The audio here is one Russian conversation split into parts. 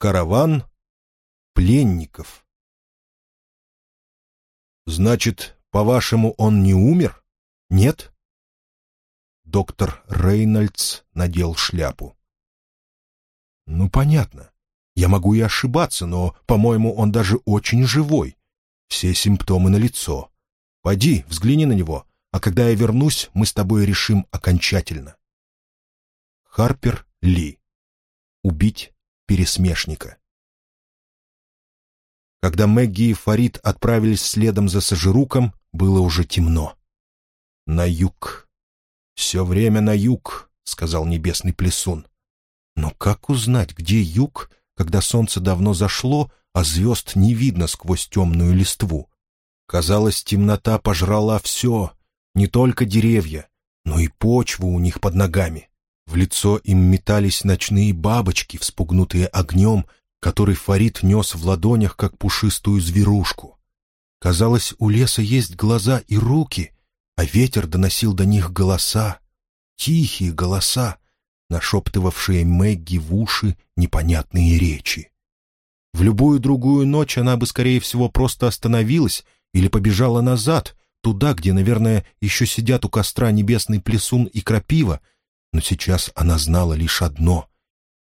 Караван пленников. Значит, по-вашему, он не умер? Нет? Доктор Рейнольдс надел шляпу. Ну, понятно. Я могу и ошибаться, но, по-моему, он даже очень живой. Все симптомы налицо. Пойди, взгляни на него, а когда я вернусь, мы с тобой решим окончательно. Харпер Ли. Убить пересмешника. Когда Мэгги и Фарид отправились следом за Сажируком, было уже темно. «На юг. Все время на юг», — сказал небесный плесун. Но как узнать, где юг, когда солнце давно зашло, а звезд не видно сквозь темную листву? Казалось, темнота пожрала все, не только деревья, но и почву у них под ногами. В лицо им метались ночные бабочки, вспугнутые огнем, который Фарид нес в ладонях, как пушистую зверушку. Казалось, у леса есть глаза и руки, а ветер доносил до них голоса, тихие голоса, нашептывавшие Мэгги в уши непонятные речи. В любую другую ночь она бы, скорее всего, просто остановилась или побежала назад, туда, где, наверное, еще сидят у костра небесный плесун и крапива, но сейчас она знала лишь одно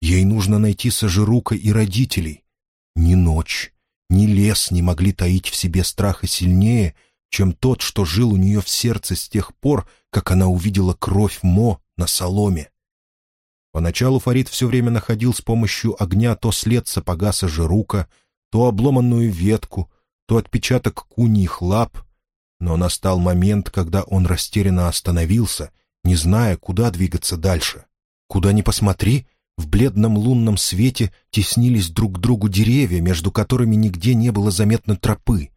Ей нужно найти Сажирука и родителей. Ни ночь, ни лес не могли таить в себе страха сильнее, чем тот, что жил у нее в сердце с тех пор, как она увидела кровь Мо на соломе. Поначалу Фарид все время находил с помощью огня то след сапога Сажирука, то обломанную ветку, то отпечаток куньих лап, но настал момент, когда он растерянно остановился, не зная, куда двигаться дальше. Куда ни посмотри, в бледном лунном свете теснились друг к другу деревья, между которыми нигде не было заметно тропы.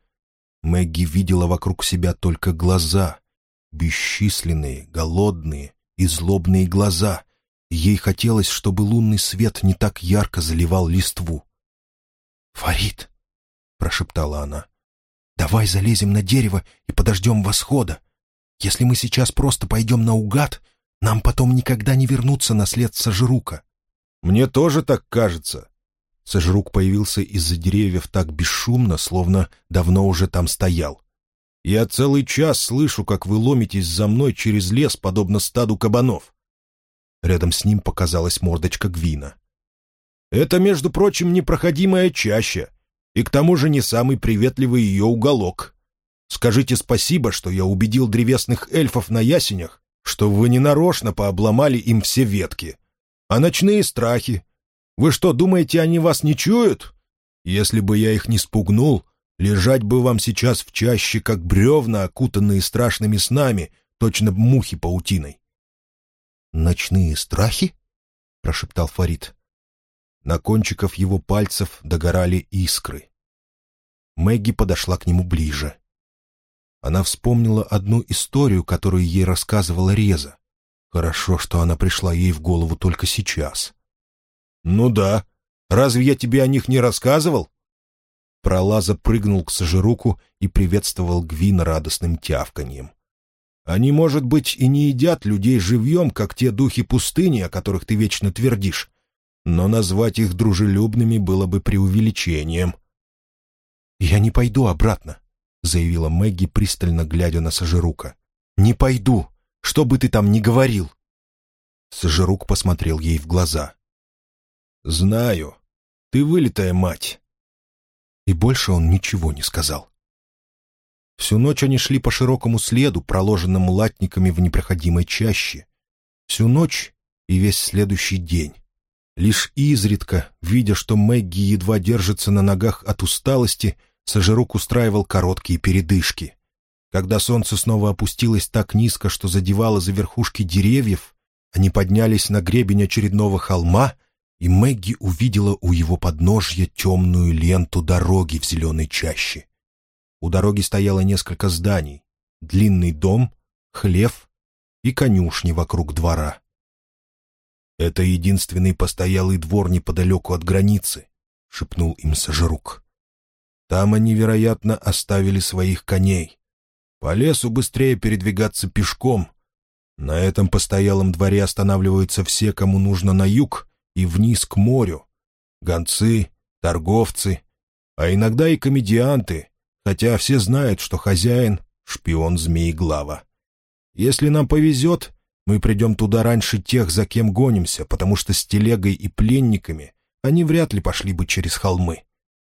Мэгги видела вокруг себя только глаза, бесчисленные, голодные и злобные глаза. Ей хотелось, чтобы лунный свет не так ярко заливал листву. «Фарид!» — прошептала она. «Давай залезем на дерево и подождем восхода. Если мы сейчас просто пойдем наугад, нам потом никогда не вернуться на след Сажирука». «Мне тоже так кажется». Сожрук появился из-за деревьев так бесшумно, словно давно уже там стоял. «Я целый час слышу, как вы ломитесь за мной через лес, подобно стаду кабанов». Рядом с ним показалась мордочка Гвина. «Это, между прочим, непроходимая чаща, и к тому же не самый приветливый ее уголок. Скажите спасибо, что я убедил древесных эльфов на ясенях, что вы ненарочно пообломали им все ветки, а ночные страхи? Вы что, думаете, они вас не чуют? Если бы я их не спугнул, лежать бы вам сейчас в чаще, как бревна, окутанные страшными снами, точно мухи паутиной. «Ночные страхи?» — прошептал Фарид. На кончиках его пальцев догорали искры. Мэгги подошла к нему ближе. Она вспомнила одну историю, которую ей рассказывала Реза. Хорошо, что она пришла ей в голову только сейчас. «Ну да. Разве я тебе о них не рассказывал?» Пролаза прыгнул к Сажируку и приветствовал Гвина радостным тявканьем. «Они, может быть, и не едят людей живьем, как те духи пустыни, о которых ты вечно твердишь, но назвать их дружелюбными было бы преувеличением». «Я не пойду обратно», — заявила Мэгги, пристально глядя на Сажирука. «Не пойду что бы ты там ни говорил. Сожирук посмотрел ей в глаза. «Знаю. Ты вылитая мать». И больше он ничего не сказал. Всю ночь они шли по широкому следу, проложенному латниками в непроходимой чаще. Всю ночь и весь следующий день. Лишь изредка, видя, что Мэгги едва держится на ногах от усталости, Сажирук устраивал короткие передышки. Когда солнце снова опустилось так низко, что задевало за верхушки деревьев, они поднялись на гребень очередного холма, и Мэгги увидела у его подножья темную ленту дороги в зеленой чаще. У дороги стояло несколько зданий, длинный дом, хлев и конюшни вокруг двора. «Это единственный постоялый двор неподалеку от границы», — шепнул им Сажирук. «Там они, вероятно, оставили своих коней. По лесу быстрее передвигаться пешком. На этом постоялом дворе останавливаются все, кому нужно на юг и вниз к морю. Гонцы, торговцы, а иногда и комедианты, хотя все знают, что хозяин — шпион Змееглава. Если нам повезет, мы придем туда раньше тех, за кем гонимся, потому что с телегой и пленниками они вряд ли пошли бы через холмы.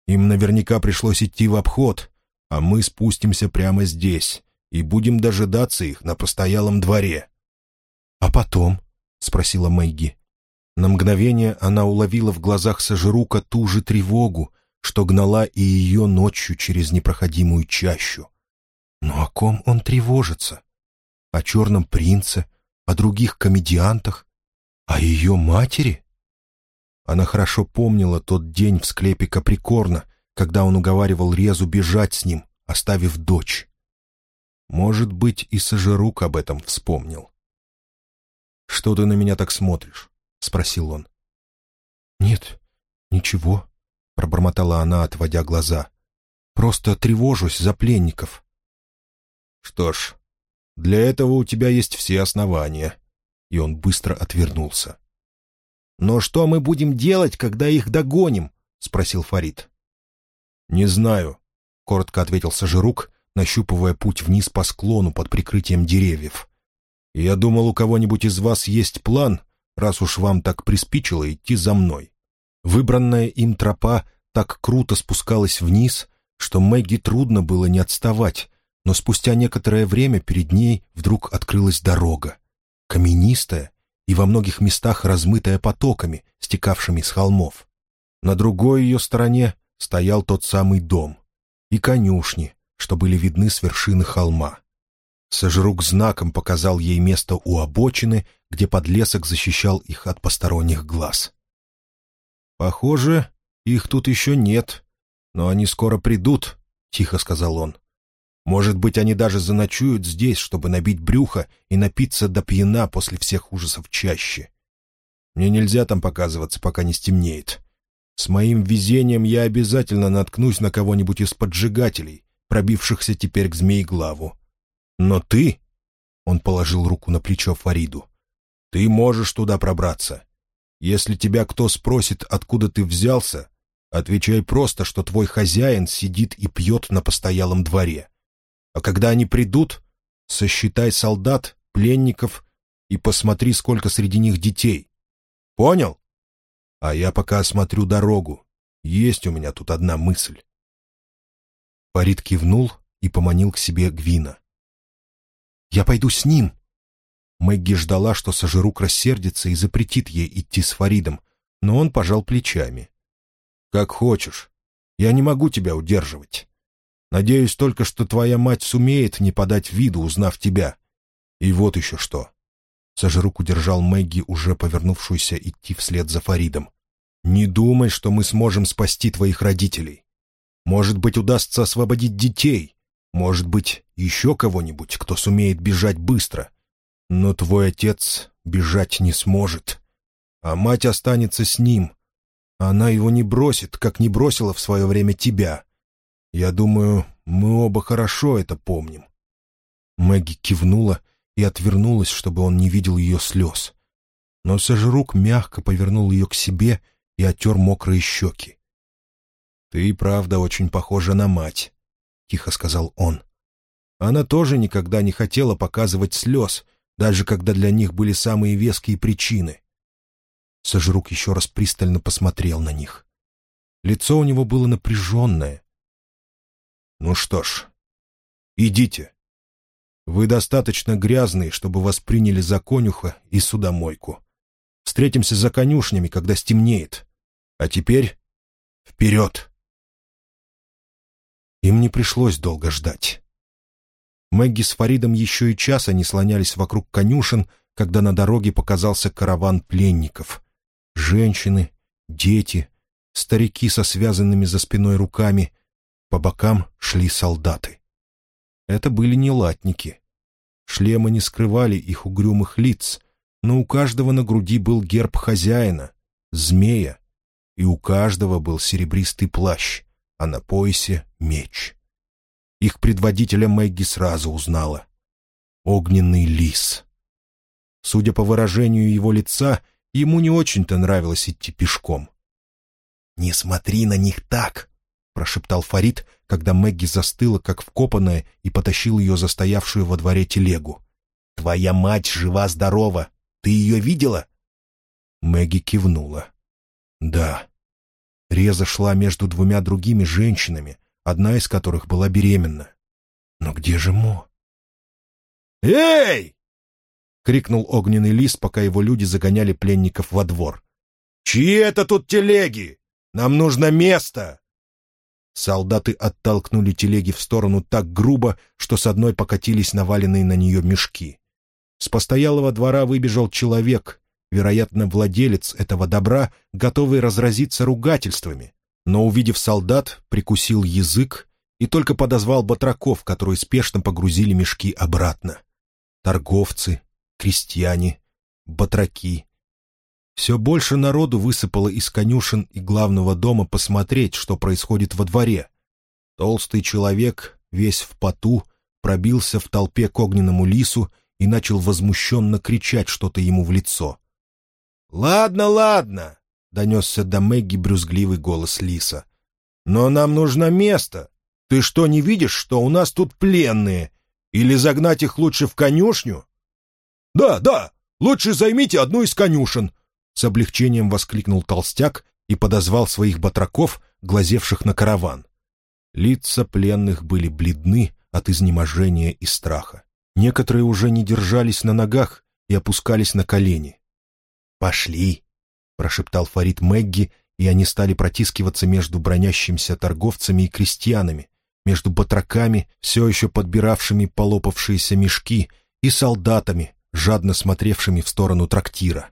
Им наверняка пришлось идти в обход, а мы спустимся прямо здесь и будем дожидаться их на постоялом дворе». «А потом?» — спросила Мэгги. На мгновение она уловила в глазах Сажирука ту же тревогу, что гнала и ее ночью через непроходимую чащу. Но о ком он тревожится? О черном принце, о других комедиантах, о ее матери? Она хорошо помнила тот день в склепе Каприкорна, когда он уговаривал Резу бежать с ним, оставив дочь. Может быть, и Сажирук об этом вспомнил. «Что ты на меня так смотришь?» — спросил он. «Нет, ничего», — пробормотала она, отводя глаза. «Просто тревожусь за пленников». «Что ж, для этого у тебя есть все основания». И он быстро отвернулся. «Но что мы будем делать, когда их догоним?» — спросил Фарид. «Не знаю», — коротко ответил Сажирук, нащупывая путь вниз по склону под прикрытием деревьев. «Я думал, у кого-нибудь из вас есть план, раз уж вам так приспичило идти за мной». Выбранная им тропа так круто спускалась вниз, что Мэгги трудно было не отставать, но спустя некоторое время перед ней вдруг открылась дорога, каменистая и во многих местах размытая потоками, стекавшими с холмов. На другой ее стороне стоял тот самый дом и конюшни, что были видны с вершины холма. Сожрук знаком показал ей место у обочины, где подлесок защищал их от посторонних глаз. «Похоже, их тут еще нет, но они скоро придут», — тихо сказал он. Может быть, они даже заночуют здесь, чтобы набить брюхо и напиться до пьяна после всех ужасов чаще. Мне нельзя там показываться, пока не стемнеет. С моим везением я обязательно наткнусь на кого-нибудь из поджигателей, пробившихся теперь к Змееглаву. Но ты...» — он положил руку на плечо Фариду. «Ты можешь туда пробраться. Если тебя кто спросит, откуда ты взялся, отвечай просто, что твой хозяин сидит и пьет на постоялом дворе. А когда они придут, сосчитай солдат, пленников и посмотри, сколько среди них детей. Понял? А я пока осмотрю дорогу. Есть у меня тут одна мысль. Фарид кивнул и поманил к себе Гвина. «Я пойду с ним!» Мэгги ждала, что Сажирук рассердится и запретит ей идти с Фаридом, но он пожал плечами. «Как хочешь. Я не могу тебя удерживать. Надеюсь только, что твоя мать сумеет не подать виду, узнав тебя. И вот еще что. Сожрук удержал Мэгги, уже повернувшуюся идти вслед за Фаридом. «Не думай, что мы сможем спасти твоих родителей. Может быть, удастся освободить детей. Может быть, еще кого-нибудь, кто сумеет бежать быстро. Но твой отец бежать не сможет. А мать останется с ним. Она его не бросит, как не бросила в свое время тебя. Я думаю, мы оба хорошо это помним». Мэгги кивнула и отвернулась, чтобы он не видел ее слез. Но Сожрук мягко повернул ее к себе и оттер мокрые щеки. «Ты правда очень похожа на мать», — тихо сказал он. Она тоже никогда не хотела показывать слез, даже когда для них были самые веские причины. Сожрук еще раз пристально посмотрел на них. Лицо у него было напряженное, «Ну что ж, идите. Вы достаточно грязные, чтобы вас приняли за конюха и судомойку. Встретимся за конюшнями, когда стемнеет. А теперь вперед!» Им не пришлось долго ждать. Мэгги с Фаридом еще и часа не слонялись вокруг конюшен, когда на дороге показался караван пленников. Женщины, дети, старики со связанными за спиной руками — по бокам шли солдаты. Это были не латники. Шлемы не скрывали их угрюмых лиц, но у каждого на груди был герб хозяина, змея, и у каждого был серебристый плащ, а на поясе — меч. Их предводителя Мэгги сразу узнала. Огненный лис. Судя по выражению его лица, ему не очень-то нравилось идти пешком. «Не смотри на них так!» — прошептал Фарид, когда Мэгги застыла, как вкопанная, и потащил ее застоявшую во дворе телегу. «Твоя мать жива-здорова! Ты ее видела?» Мэгги кивнула. «Да». Реза шла между двумя другими женщинами, одна из которых была беременна. «Но где же Мо?» «Эй!» — крикнул огненный лис, пока его люди загоняли пленников во двор. «Чьи это тут телеги? Нам нужно место!» Солдаты оттолкнули телеги в сторону так грубо, что с одной покатились наваленные на нее мешки. С постоялого двора выбежал человек, вероятно, владелец этого добра, готовый разразиться ругательствами, но, увидев солдат, прикусил язык и только подозвал батраков, которые спешно погрузили мешки обратно. Торговцы, крестьяне, батраки, все больше народу высыпало из конюшен и главного дома посмотреть, что происходит во дворе. Толстый человек, весь в поту, пробился в толпе к огненному лису и начал возмущенно кричать что-то ему в лицо. «Ладно, ладно», — донесся до Мэгги брюзгливый голос лиса. «Но нам нужно место. Ты что, не видишь, что у нас тут пленные? Или загнать их лучше в конюшню?» «Да, да, лучше займите одну из конюшен», с облегчением воскликнул толстяк и подозвал своих батраков, глазевших на караван. Лица пленных были бледны от изнеможения и страха. Некоторые уже не держались на ногах и опускались на колени. «Пошли!» — прошептал Фарид Мэгги, и они стали протискиваться между бронящимися торговцами и крестьянами, между батраками, все еще подбиравшими полопавшиеся мешки, и солдатами, жадно смотревшими в сторону трактира.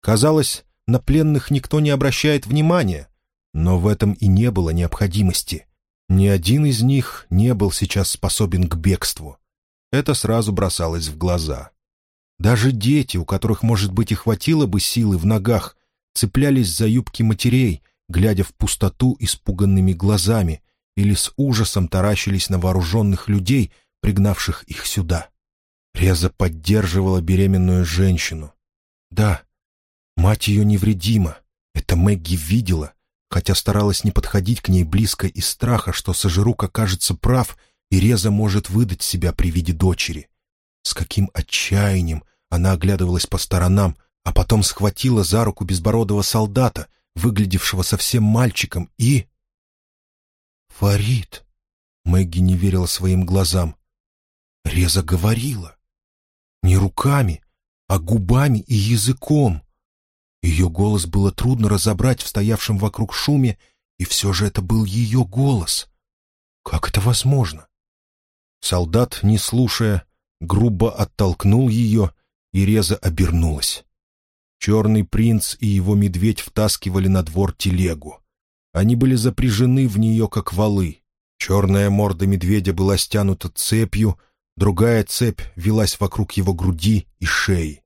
Казалось, на пленных никто не обращает внимания, но в этом и не было необходимости. Ни один из них не был сейчас способен к бегству. Это сразу бросалось в глаза. Даже дети, у которых, может быть, и хватило бы силы в ногах, цеплялись за юбки матерей, глядя в пустоту испуганными глазами, или с ужасом таращились на вооруженных людей, пригнавших их сюда. Реза поддерживала беременную женщину. Да, Мать ее невредима. Это Мэгги видела, хотя старалась не подходить к ней близко из страха, что Сожирук окажется прав, и Реза может выдать себя при виде дочери. С каким отчаянием она оглядывалась по сторонам, а потом схватила за руку безбородого солдата, выглядевшего совсем мальчиком, и... «Фарид!» — Мэгги не верила своим глазам. Реза говорила. Не руками, а губами и языком. Ее голос было трудно разобрать в стоявшем вокруг шуме, и все же это был ее голос. Как это возможно? Солдат, не слушая, грубо оттолкнул ее, и Реза обернулась. Черный принц и его медведь втаскивали на двор телегу. Они были запряжены в нее, как валы. Черная морда медведя была стянута цепью, другая цепь велась вокруг его груди и шеи.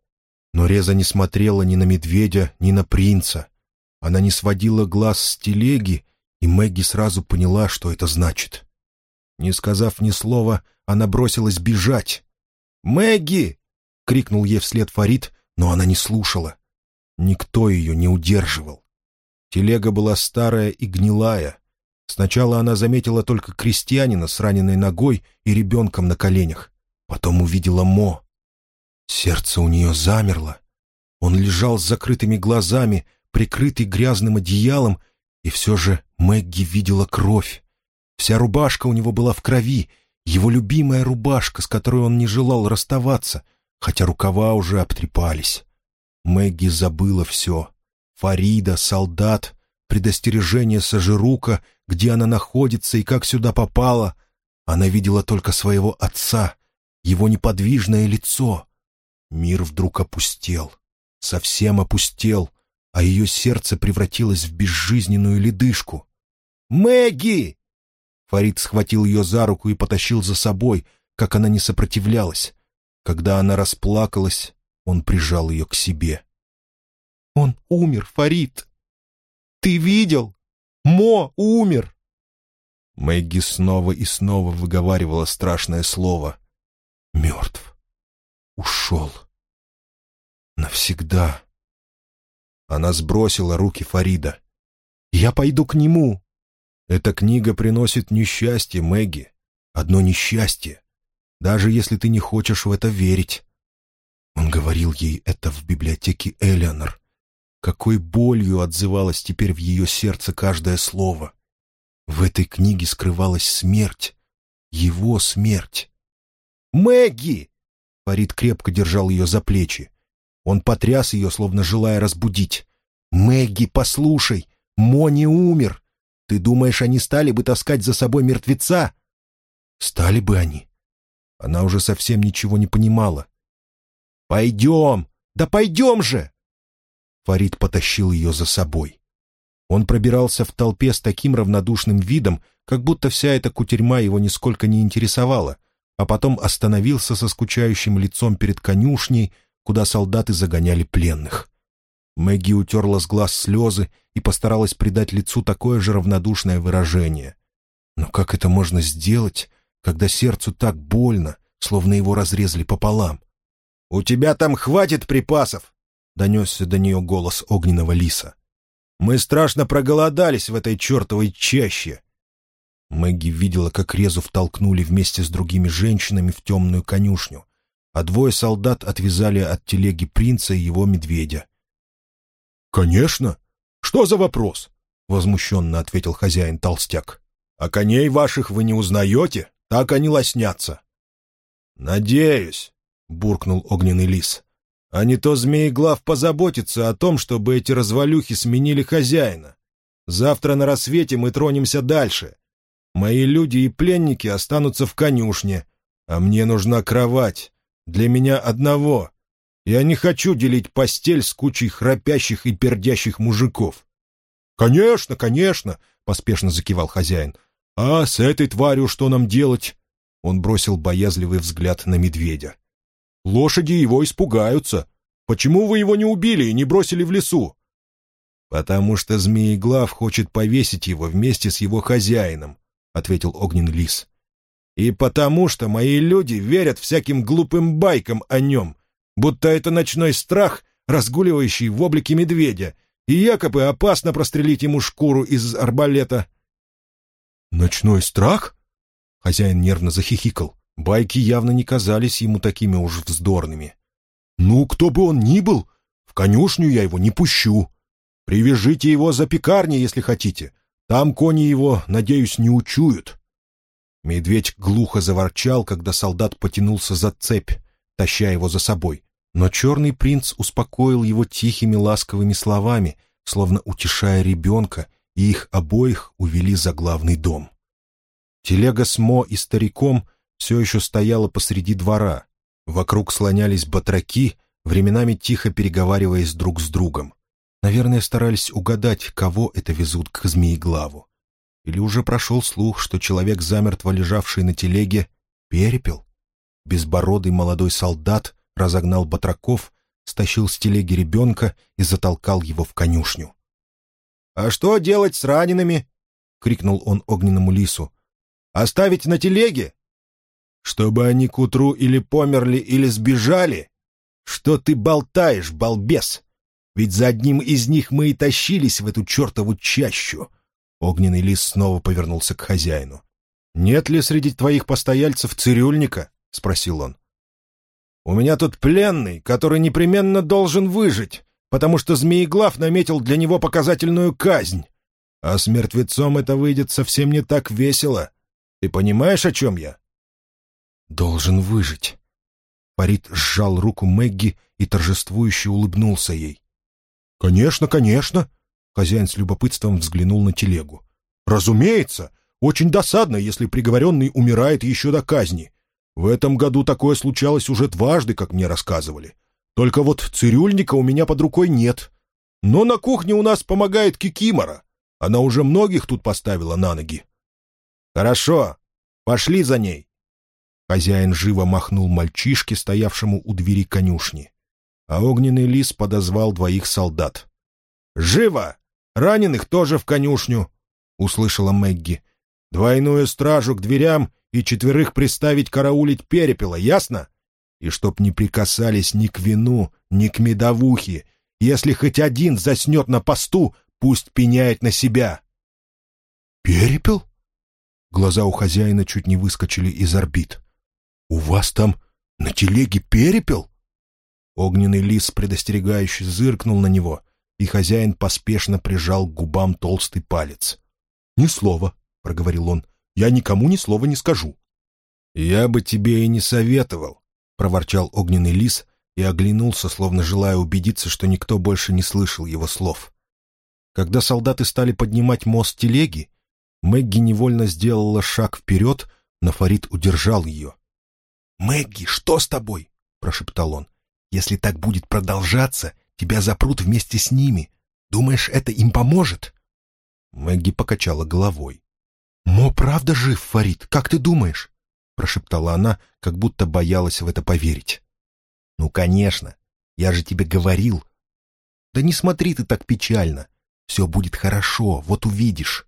Но Реза не смотрела ни на медведя, ни на принца. Она не сводила глаз с телеги, и Мэгги сразу поняла, что это значит. Не сказав ни слова, она бросилась бежать. «Мэгги!» — крикнул ей вслед Фарид, но она не слушала. Никто ее не удерживал. Телега была старая и гнилая. Сначала она заметила только крестьянина с раненой ногой и ребенком на коленях. Потом увидела Мо. Сердце у нее замерло. Он лежал с закрытыми глазами, прикрытый грязным одеялом, и все же Мэгги видела кровь. Вся рубашка у него была в крови, его любимая рубашка, с которой он не желал расставаться, хотя рукава уже обтрепались. Мэгги забыла все. Фарида, солдат, предостережение Сажирука, где она находится и как сюда попала. Она видела только своего отца, его неподвижное лицо. Мир вдруг опустел, совсем опустел, а ее сердце превратилось в безжизненную ледышку. «Мэгги!» Фарид схватил ее за руку и потащил за собой, как она не сопротивлялась. Когда она расплакалась, он прижал ее к себе. «Он умер, Фарид! Ты видел? Мо умер!» Мэгги снова и снова выговаривала страшное слово. «Мертв ушел. Навсегда. Она сбросила руки Фарида. Я пойду к нему». «Эта книга приносит несчастье, Мэгги. Одно несчастье. Даже если ты не хочешь в это верить». Он говорил ей это в библиотеке Элеонор. Какой болью отзывалось теперь в ее сердце каждое слово. В этой книге скрывалась смерть. Его смерть. «Мэгги!» Фарид крепко держал ее за плечи. Он потряс ее, словно желая разбудить. «Мэгги, послушай! Мони умер! Ты думаешь, они стали бы таскать за собой мертвеца?» «Стали бы они!» Она уже совсем ничего не понимала. «Пойдем! Да пойдем же!» Фарид потащил ее за собой. Он пробирался в толпе с таким равнодушным видом, как будто вся эта кутерьма его нисколько не интересовала, а потом остановился со скучающим лицом перед конюшней, куда солдаты загоняли пленных. Мэгги утерла с глаз слезы и постаралась придать лицу такое же равнодушное выражение. Но как это можно сделать, когда сердцу так больно, словно его разрезали пополам? «У тебя там хватит припасов!» — донесся до нее голос огненного лиса. «Мы страшно проголодались в этой чертовой чаще!» Мэгги видела, как Резу втолкнули вместе с другими женщинами в темную конюшню, а двое солдат отвязали от телеги принца и его медведя. «Конечно! Что за вопрос?» — возмущенно ответил хозяин толстяк. «А коней ваших вы не узнаете? Так они лоснятся». «Надеюсь», — буркнул огненный лис. «А не то Змееглав позаботится о том, чтобы эти развалюхи сменили хозяина. Завтра на рассвете мы тронемся дальше. Мои люди и пленники останутся в конюшне, а мне нужна кровать. Для меня одного. Я не хочу делить постель с кучей храпящих и пердящих мужиков». «Конечно, конечно», — поспешно закивал хозяин. «А с этой тварью что нам делать?» Он бросил боязливый взгляд на медведя. «Лошади его испугаются. Почему вы его не убили и не бросили в лесу?» «Потому что Змееглав хочет повесить его вместе с его хозяином. — ответил огненный лис. «И потому что мои люди верят всяким глупым байкам о нем, будто это ночной страх, разгуливающий в облике медведя, и якобы опасно прострелить ему шкуру из арбалета». «Ночной страх?» Хозяин нервно захихикал. Байки явно не казались ему такими уж вздорными. «Ну, кто бы он ни был, в конюшню я его не пущу. Привяжите его за пекарни, если хотите. Там кони его, надеюсь, не учуют». Медведь глухо заворчал, когда солдат потянулся за цепь, таща его за собой. Но черный принц успокоил его тихими ласковыми словами, словно утешая ребенка, и их обоих увели за главный дом. Телега с Мо и стариком все еще стояла посреди двора. Вокруг слонялись батраки, временами тихо переговариваясь друг с другом. Наверное, старались угадать, кого это везут к Змееглаву. Или уже прошел слух, что человек, замертво лежавший на телеге, перепел? Безбородый молодой солдат разогнал батраков, стащил с телеги ребенка и затолкал его в конюшню. «А что делать с ранеными?» — крикнул он огненному лису. «Оставить на телеге? Чтобы они к утру или померли, или сбежали? Что ты болтаешь, балбес?» Ведь за одним из них мы и тащились в эту чертову чащу. Огненный лис снова повернулся к хозяину. «Нет ли среди твоих постояльцев цирюльника?» — спросил он. «У меня тут пленный, который непременно должен выжить, потому что Змееглав наметил для него показательную казнь. А с мертвецом это выйдет совсем не так весело. Ты понимаешь, о чем я?» «Должен выжить». Фарид сжал руку Мэгги и торжествующе улыбнулся ей. «Конечно, конечно!» Хозяин с любопытством взглянул на телегу. «Разумеется! Очень досадно, если приговоренный умирает еще до казни. В этом году такое случалось уже дважды, как мне рассказывали. Только вот цирюльника у меня под рукой нет. Но на кухне у нас помогает Кикимора. Она уже многих тут поставила на ноги». «Хорошо, пошли за ней!» Хозяин живо махнул мальчишке, стоявшему у двери конюшни а огненный лис подозвал двоих солдат. «Живо! Раненых тоже в конюшню!» — услышала Мэгги. «Двойную стражу к дверям и четверых приставить караулить перепела, ясно? И чтоб не прикасались ни к вину, ни к медовухе. Если хоть один заснет на посту, пусть пеняет на себя». «Перепел?» Глаза у хозяина чуть не выскочили из орбит. «У вас там на телеге перепел?» Огненный лис предостерегающе зыркнул на него, и хозяин поспешно прижал к губам толстый палец. «Ни слова», — проговорил он, — «я никому ни слова не скажу». «Я бы тебе и не советовал», — проворчал огненный лис и оглянулся, словно желая убедиться, что никто больше не слышал его слов. Когда солдаты стали поднимать мост телеги, Мэгги невольно сделала шаг вперед, но Фарид удержал ее. «Мэгги, что с тобой?» — прошептал он. «Если так будет продолжаться, тебя запрут вместе с ними. Думаешь, это им поможет?» Мэгги покачала головой. «Мо правда жив, Фарид, как ты думаешь?» — прошептала она, как будто боялась в это поверить. «Ну, конечно, я же тебе говорил». «Да не смотри ты так печально. Все будет хорошо, вот увидишь».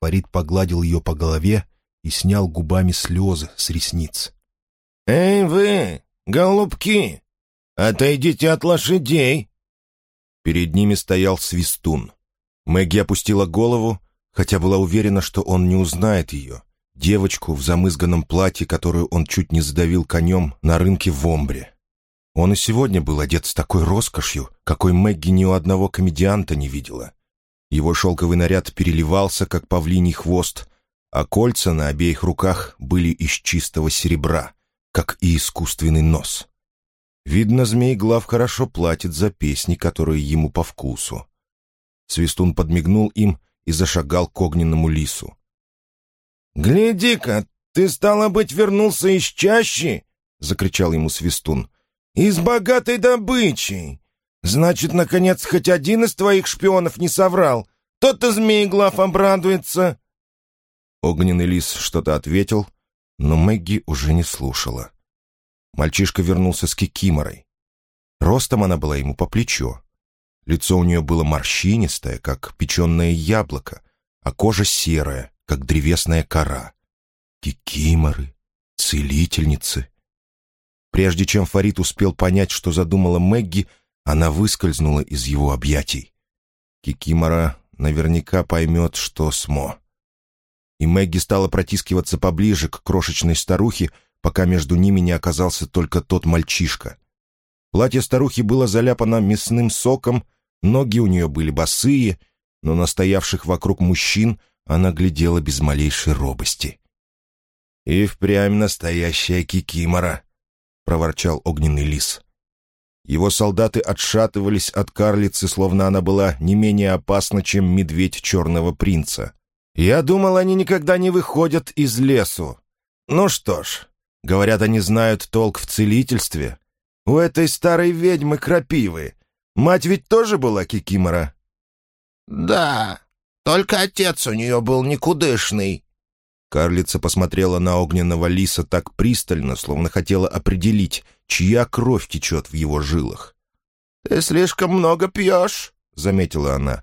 Фарид погладил ее по голове и снял губами слезы с ресниц. «Эй вы, голубки, отойдите от лошадей!» Перед ними стоял свистун. Мэгги опустила голову, хотя была уверена, что он не узнает ее, девочку в замызганном платье, которую он чуть не задавил конем на рынке в Омбре. Он и сегодня был одет с такой роскошью, какой Мэгги ни у одного комедианта не видела. Его шелковый наряд переливался, как павлиний хвост, а кольца на обеих руках были из чистого серебра, как и искусственный нос. Видно, Змееглав хорошо платит за песни, которые ему по вкусу. Свистун подмигнул им и зашагал к огненному лису. «Гляди-ка, ты, стало быть, вернулся из чащи!» — закричал ему Свистун. «Из богатой добычи! Значит, наконец, хоть один из твоих шпионов не соврал. Тот-то Змееглав обрадуется!» Огненный лис что-то ответил, но Мэгги уже не слушала. Мальчишка вернулся с кикиморой. Ростом она была ему по плечо. Лицо у нее было морщинистое, как печеное яблоко, а кожа серая, как древесная кора. Кикиморы, целительницы. Прежде чем Фарид успел понять, что задумала Мэгги, она выскользнула из его объятий. Кикимора наверняка поймет, что Смо. И Мэгги стала протискиваться поближе к крошечной старухе, пока между ними не оказался только тот мальчишка. Платье старухи было заляпано мясным соком, ноги у нее были босые, но на стоявших вокруг мужчин она глядела без малейшей робости. «И впрямь настоящая кикимора», — проворчал огненный лис. Его солдаты отшатывались от карлицы, словно она была не менее опасна, чем медведь черного принца. «Я думал, они никогда не выходят из лесу. Ну что ж, говорят, они знают толк в целительстве. У этой старой ведьмы крапивы. Мать ведь тоже была кикимора?» «Да, только отец у нее был никудышный», Карлица посмотрела на огненного лиса так пристально, словно хотела определить, чья кровь течет в его жилах. «Ты слишком много пьешь», — заметила она.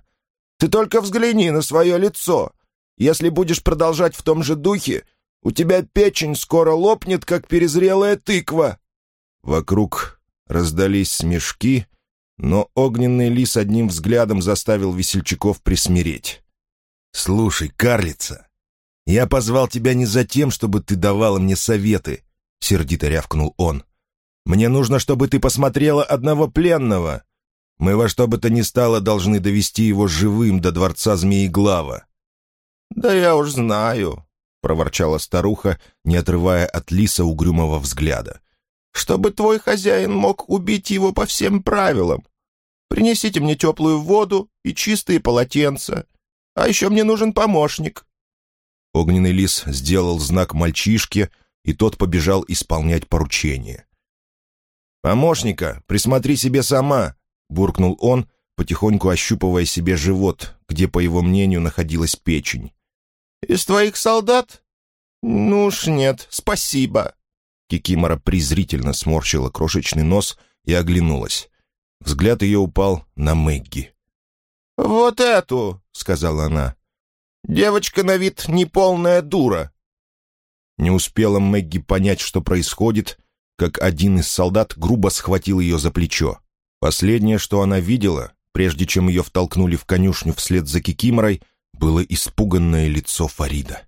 «Ты только взгляни на свое лицо. Если будешь продолжать в том же духе, у тебя печень скоро лопнет, как перезрелая тыква». Вокруг раздались смешки, но огненный лис одним взглядом заставил весельчаков присмиреть. «Слушай, карлица, «Я позвал тебя не за тем, чтобы ты давала мне советы», — сердито рявкнул он. «Мне нужно, чтобы ты посмотрела одного пленного. Мы во что бы то ни стало должны довести его живым до дворца Змееглава». «Да я уж знаю», — проворчала старуха, не отрывая от лиса угрюмого взгляда. «Чтобы твой хозяин мог убить его по всем правилам. Принесите мне теплую воду и чистые полотенца. А еще мне нужен помощник. Огненный лис сделал знак мальчишке, и тот побежал исполнять поручение. «Помощника, присмотри себе сама!» — буркнул он, потихоньку ощупывая себе живот, где, по его мнению, находилась печень. «Из твоих солдат? Ну уж нет, спасибо!» Кикимора презрительно сморщила крошечный нос и оглянулась. Взгляд ее упал на Мэгги. «Вот эту!» — сказала она. Девочка на вид неполная дура». Не успела Мэгги понять, что происходит, как один из солдат грубо схватил ее за плечо. Последнее, что она видела, прежде чем ее втолкнули в конюшню вслед за Кикиморой, было испуганное лицо Фарида.